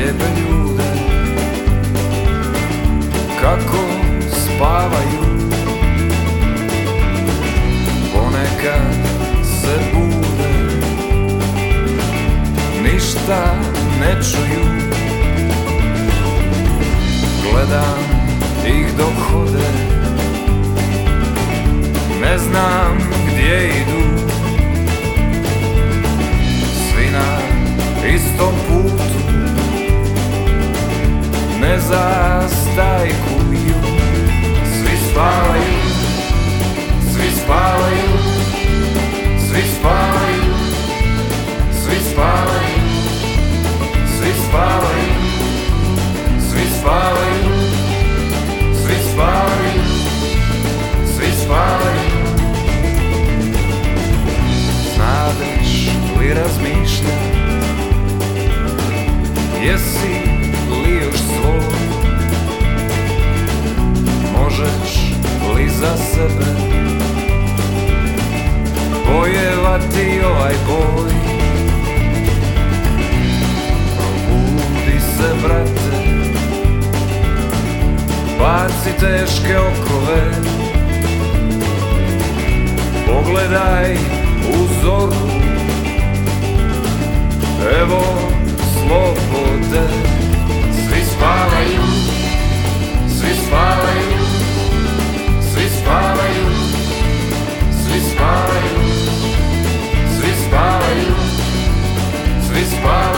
lijepe ljude. Kako spavaju. Ponekad se bude. Ništa ne čuju. Gledam ih dok hode. Ne znam застайкую С виспалою, с виспалою, с виспалою, с виспалою, с виспалою, с виспалою, с виспалою, с виспалою Знаешь, вы размышляете Если Bojevati ovaj boj. Probudi se brate. Baci teške okove. Pogledaj u zoru. Evo slobode. Svi spavaju. Svi spavaju vispār.